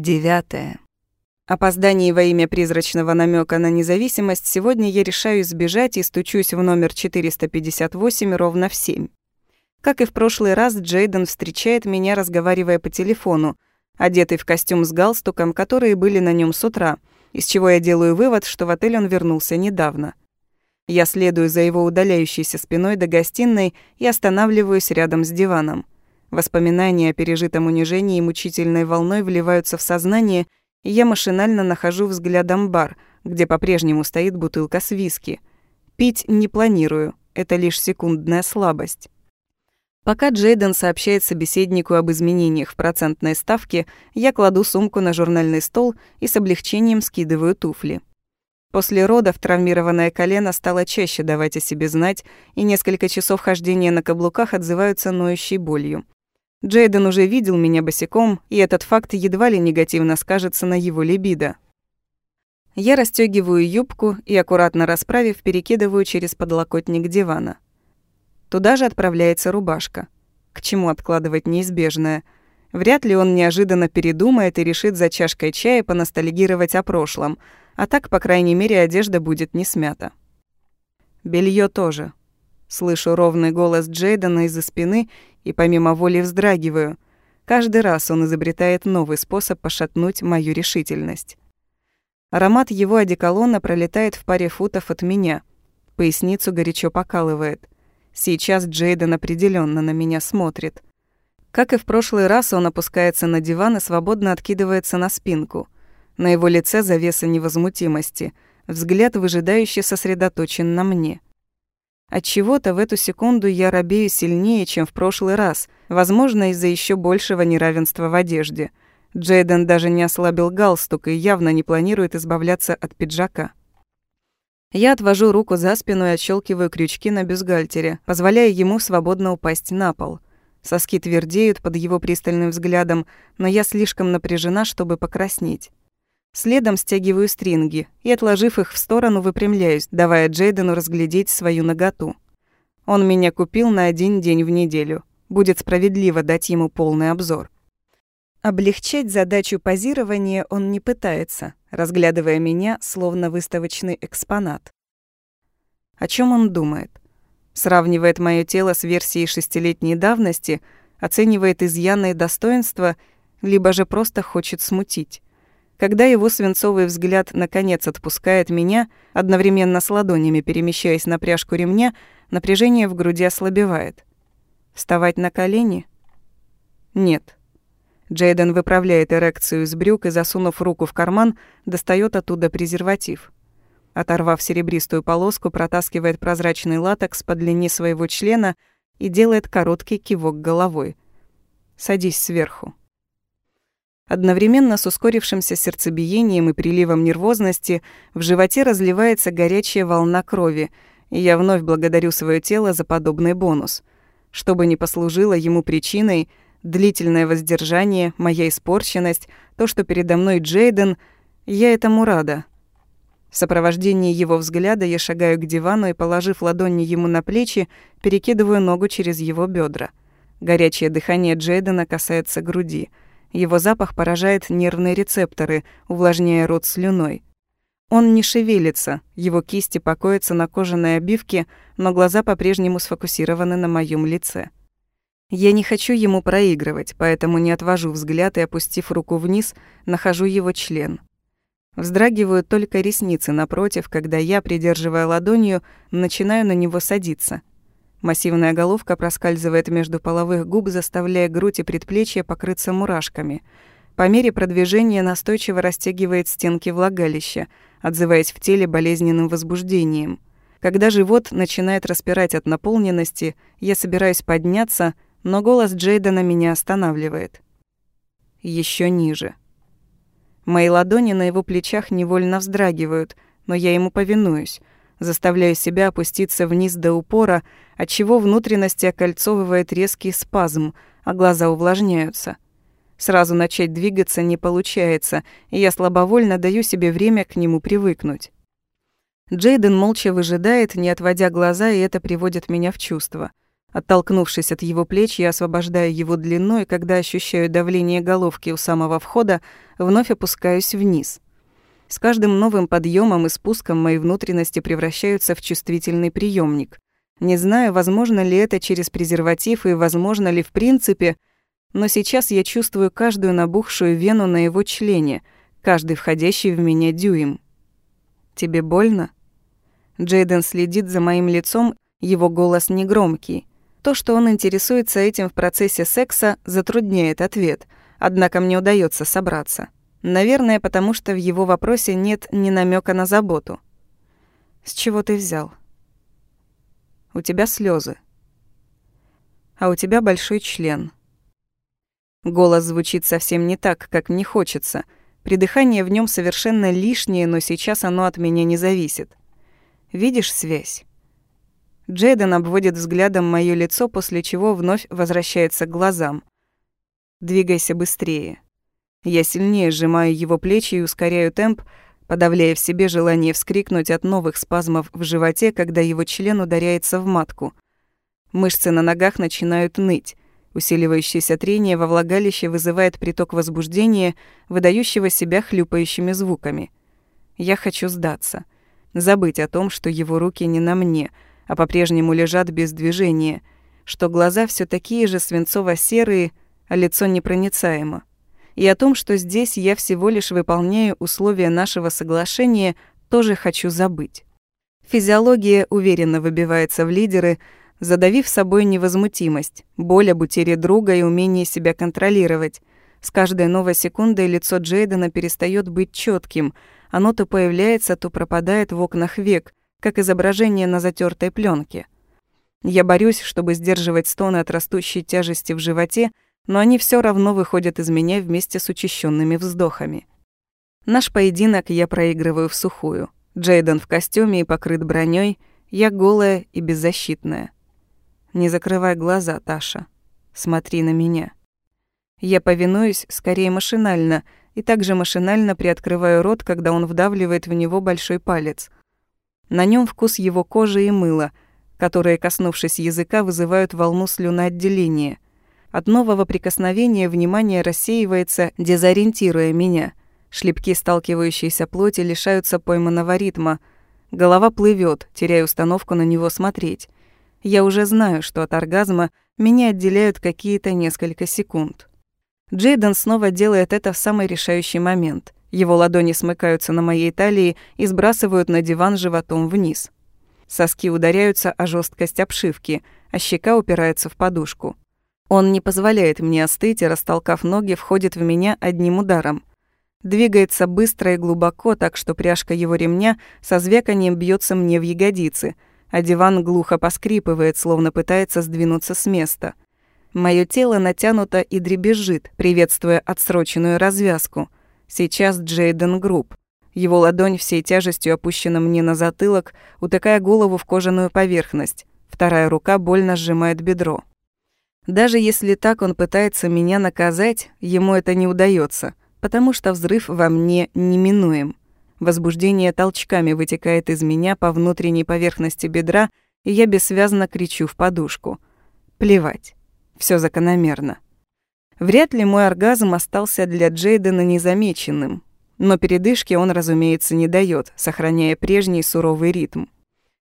Девятое. Опоздании во имя призрачного намека на независимость сегодня я решаю сбежать и стучусь в номер 458 ровно в 7. Как и в прошлый раз, Джейден встречает меня, разговаривая по телефону, одетый в костюм с галстуком, которые были на нем с утра, из чего я делаю вывод, что в отель он вернулся недавно. Я следую за его удаляющейся спиной до гостиной и останавливаюсь рядом с диваном. Воспоминания о пережитом унижении и мучительной волной вливаются в сознание, и я машинально нахожу взглядом бар, где по-прежнему стоит бутылка с виски. Пить не планирую, это лишь секундная слабость. Пока Джейден сообщает собеседнику об изменениях в процентной ставке, я кладу сумку на журнальный стол и с облегчением скидываю туфли. После родов травмированное колено стало чаще давать о себе знать, и несколько часов хождения на каблуках отзываются ноющей болью. Джейден уже видел меня босиком, и этот факт едва ли негативно скажется на его либидо. Я расстёгиваю юбку и, аккуратно расправив, перекидываю через подлокотник дивана. Туда же отправляется рубашка. К чему откладывать неизбежное? Вряд ли он неожиданно передумает и решит за чашкой чая поностальгировать о прошлом, а так, по крайней мере, одежда будет не смята. Белье тоже. Слышу ровный голос Джейдена из-за спины и помимо воли вздрагиваю. Каждый раз он изобретает новый способ пошатнуть мою решительность. Аромат его одеколона пролетает в паре футов от меня. Поясницу горячо покалывает. Сейчас Джейден определенно на меня смотрит. Как и в прошлый раз, он опускается на диван и свободно откидывается на спинку. На его лице завеса невозмутимости, взгляд выжидающе сосредоточен на мне. От чего-то в эту секунду я робею сильнее, чем в прошлый раз, возможно, из-за еще большего неравенства в одежде. Джейден даже не ослабил галстук и явно не планирует избавляться от пиджака. Я отвожу руку за спину и отщелкиваю крючки на бюстгальтере, позволяя ему свободно упасть на пол. Соски твердеют под его пристальным взглядом, но я слишком напряжена, чтобы покраснеть. Следом стягиваю стринги и, отложив их в сторону, выпрямляюсь, давая Джейдену разглядеть свою наготу. Он меня купил на один день в неделю. Будет справедливо дать ему полный обзор. Облегчать задачу позирования он не пытается, разглядывая меня, словно выставочный экспонат. О чем он думает? Сравнивает мое тело с версией шестилетней давности, оценивает изъяны и достоинства, либо же просто хочет смутить. Когда его свинцовый взгляд наконец отпускает меня, одновременно с ладонями перемещаясь на пряжку ремня, напряжение в груди ослабевает. Вставать на колени? Нет. Джейден выправляет эрекцию из брюк и, засунув руку в карман, достает оттуда презерватив. Оторвав серебристую полоску, протаскивает прозрачный латекс по длине своего члена и делает короткий кивок головой. «Садись сверху». Одновременно с ускорившимся сердцебиением и приливом нервозности в животе разливается горячая волна крови, и я вновь благодарю свое тело за подобный бонус. Что бы ни послужило ему причиной, длительное воздержание, моя испорченность, то, что передо мной Джейден, я этому рада. В сопровождении его взгляда я шагаю к дивану и, положив ладони ему на плечи, перекидываю ногу через его бедра. Горячее дыхание Джейдена касается груди — его запах поражает нервные рецепторы, увлажняя рот слюной. Он не шевелится, его кисти покоятся на кожаной обивке, но глаза по-прежнему сфокусированы на моем лице. Я не хочу ему проигрывать, поэтому не отвожу взгляд и, опустив руку вниз, нахожу его член. Вздрагивают только ресницы напротив, когда я, придерживая ладонью, начинаю на него садиться. Массивная головка проскальзывает между половых губ, заставляя грудь и предплечья покрыться мурашками. По мере продвижения настойчиво растягивает стенки влагалища, отзываясь в теле болезненным возбуждением. Когда живот начинает распирать от наполненности, я собираюсь подняться, но голос Джейдена меня останавливает. Еще ниже. Мои ладони на его плечах невольно вздрагивают, но я ему повинуюсь заставляю себя опуститься вниз до упора, отчего внутренности окольцовывает резкий спазм, а глаза увлажняются. Сразу начать двигаться не получается, и я слабовольно даю себе время к нему привыкнуть. Джейден молча выжидает, не отводя глаза, и это приводит меня в чувство. Оттолкнувшись от его плеч, я освобождаю его длину, и когда ощущаю давление головки у самого входа, вновь опускаюсь вниз. С каждым новым подъемом и спуском мои внутренности превращаются в чувствительный приемник. Не знаю, возможно ли это через презерватив и возможно ли в принципе, но сейчас я чувствую каждую набухшую вену на его члене, каждый входящий в меня дюйм. «Тебе больно?» Джейден следит за моим лицом, его голос негромкий. То, что он интересуется этим в процессе секса, затрудняет ответ, однако мне удается собраться. Наверное, потому что в его вопросе нет ни намека на заботу. «С чего ты взял?» «У тебя слезы, «А у тебя большой член». Голос звучит совсем не так, как мне хочется. Придыхание в нем совершенно лишнее, но сейчас оно от меня не зависит. Видишь связь? Джейден обводит взглядом моё лицо, после чего вновь возвращается к глазам. «Двигайся быстрее». Я сильнее сжимаю его плечи и ускоряю темп, подавляя в себе желание вскрикнуть от новых спазмов в животе, когда его член ударяется в матку. Мышцы на ногах начинают ныть. Усиливающееся трение во влагалище вызывает приток возбуждения, выдающего себя хлюпающими звуками. Я хочу сдаться. Забыть о том, что его руки не на мне — а по-прежнему лежат без движения, что глаза все такие же свинцово-серые, а лицо непроницаемо. И о том, что здесь я всего лишь выполняю условия нашего соглашения, тоже хочу забыть. Физиология уверенно выбивается в лидеры, задавив собой невозмутимость, боль об утере друга и умение себя контролировать. С каждой новой секундой лицо Джейдена перестает быть четким, оно то появляется, то пропадает в окнах век, как изображение на затертой пленке. Я борюсь, чтобы сдерживать стоны от растущей тяжести в животе, но они все равно выходят из меня вместе с учащенными вздохами. Наш поединок я проигрываю в сухую. Джейден в костюме и покрыт броней, я голая и беззащитная. Не закрывай глаза, Таша. Смотри на меня. Я повинуюсь скорее машинально и также машинально приоткрываю рот, когда он вдавливает в него большой палец — на нем вкус его кожи и мыла, которые, коснувшись языка, вызывают волну слюноотделения. От нового прикосновения внимание рассеивается, дезориентируя меня. Шлепки сталкивающейся плоти лишаются пойманного ритма. Голова плывет, теряя установку на него смотреть. Я уже знаю, что от оргазма меня отделяют какие-то несколько секунд. Джейден снова делает это в самый решающий момент — его ладони смыкаются на моей талии и сбрасывают на диван животом вниз. Соски ударяются о жесткость обшивки, а щека упирается в подушку. Он не позволяет мне остыть и, растолкав ноги, входит в меня одним ударом. Двигается быстро и глубоко, так что пряжка его ремня со звяканием бьется мне в ягодицы, а диван глухо поскрипывает, словно пытается сдвинуться с места. Моё тело натянуто и дребезжит, приветствуя отсроченную развязку — Сейчас Джейден груб. Его ладонь всей тяжестью опущена мне на затылок, утыкая голову в кожаную поверхность. Вторая рука больно сжимает бедро. Даже если так он пытается меня наказать, ему это не удается, потому что взрыв во мне неминуем. Возбуждение толчками вытекает из меня по внутренней поверхности бедра, и я бессвязно кричу в подушку. Плевать. Все закономерно. Вряд ли мой оргазм остался для Джейдена незамеченным, но передышки он, разумеется, не дает, сохраняя прежний суровый ритм.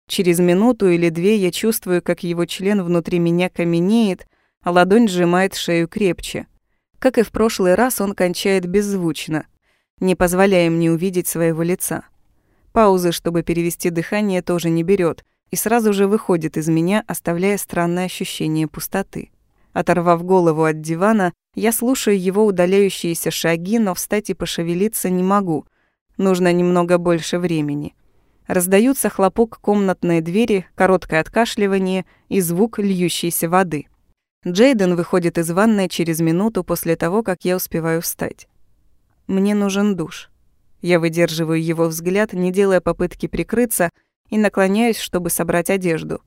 Через минуту или две я чувствую, как его член внутри меня каменеет, а ладонь сжимает шею крепче. Как и в прошлый раз, он кончает беззвучно, не позволяя мне увидеть своего лица. Паузы, чтобы перевести дыхание, тоже не берет и сразу же выходит из меня, оставляя странное ощущение пустоты. Оторвав голову от дивана, я слушаю его удаляющиеся шаги, но встать и пошевелиться не могу. Нужно немного больше времени. Раздаются хлопок комнатной двери, короткое откашливание и звук льющейся воды. Джейден выходит из ванной через минуту после того, как я успеваю встать. Мне нужен душ. Я выдерживаю его взгляд, не делая попытки прикрыться, и наклоняюсь, чтобы собрать одежду.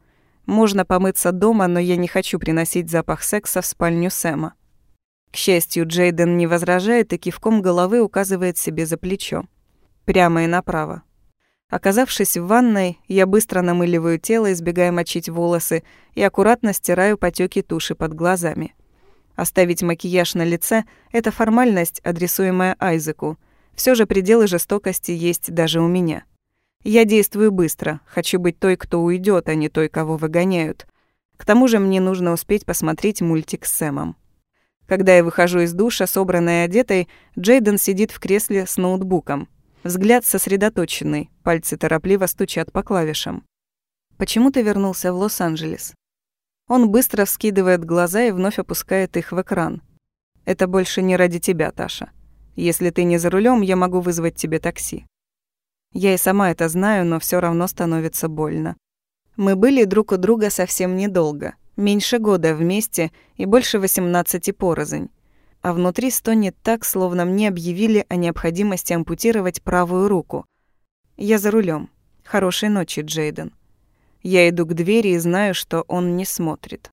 Можно помыться дома, но я не хочу приносить запах секса в спальню Сэма. К счастью, Джейден не возражает и кивком головы указывает себе за плечо. Прямо и направо. Оказавшись в ванной, я быстро намыливаю тело, избегая мочить волосы, и аккуратно стираю потеки туши под глазами. Оставить макияж на лице — это формальность, адресуемая Айзеку. Все же пределы жестокости есть даже у меня. Я действую быстро, хочу быть той, кто уйдет, а не той, кого выгоняют. К тому же мне нужно успеть посмотреть мультик с Сэмом. Когда я выхожу из душа, собранной и одетой, Джейден сидит в кресле с ноутбуком. Взгляд сосредоточенный, пальцы торопливо стучат по клавишам. «Почему ты вернулся в Лос-Анджелес?» Он быстро вскидывает глаза и вновь опускает их в экран. «Это больше не ради тебя, Таша. Если ты не за рулем, я могу вызвать тебе такси». Я и сама это знаю, но все равно становится больно. Мы были друг у друга совсем недолго, меньше года вместе и больше 18 порознь а внутри стонет так, словно мне объявили о необходимости ампутировать правую руку. Я за рулем. Хорошей ночи, Джейден. Я иду к двери и знаю, что он не смотрит.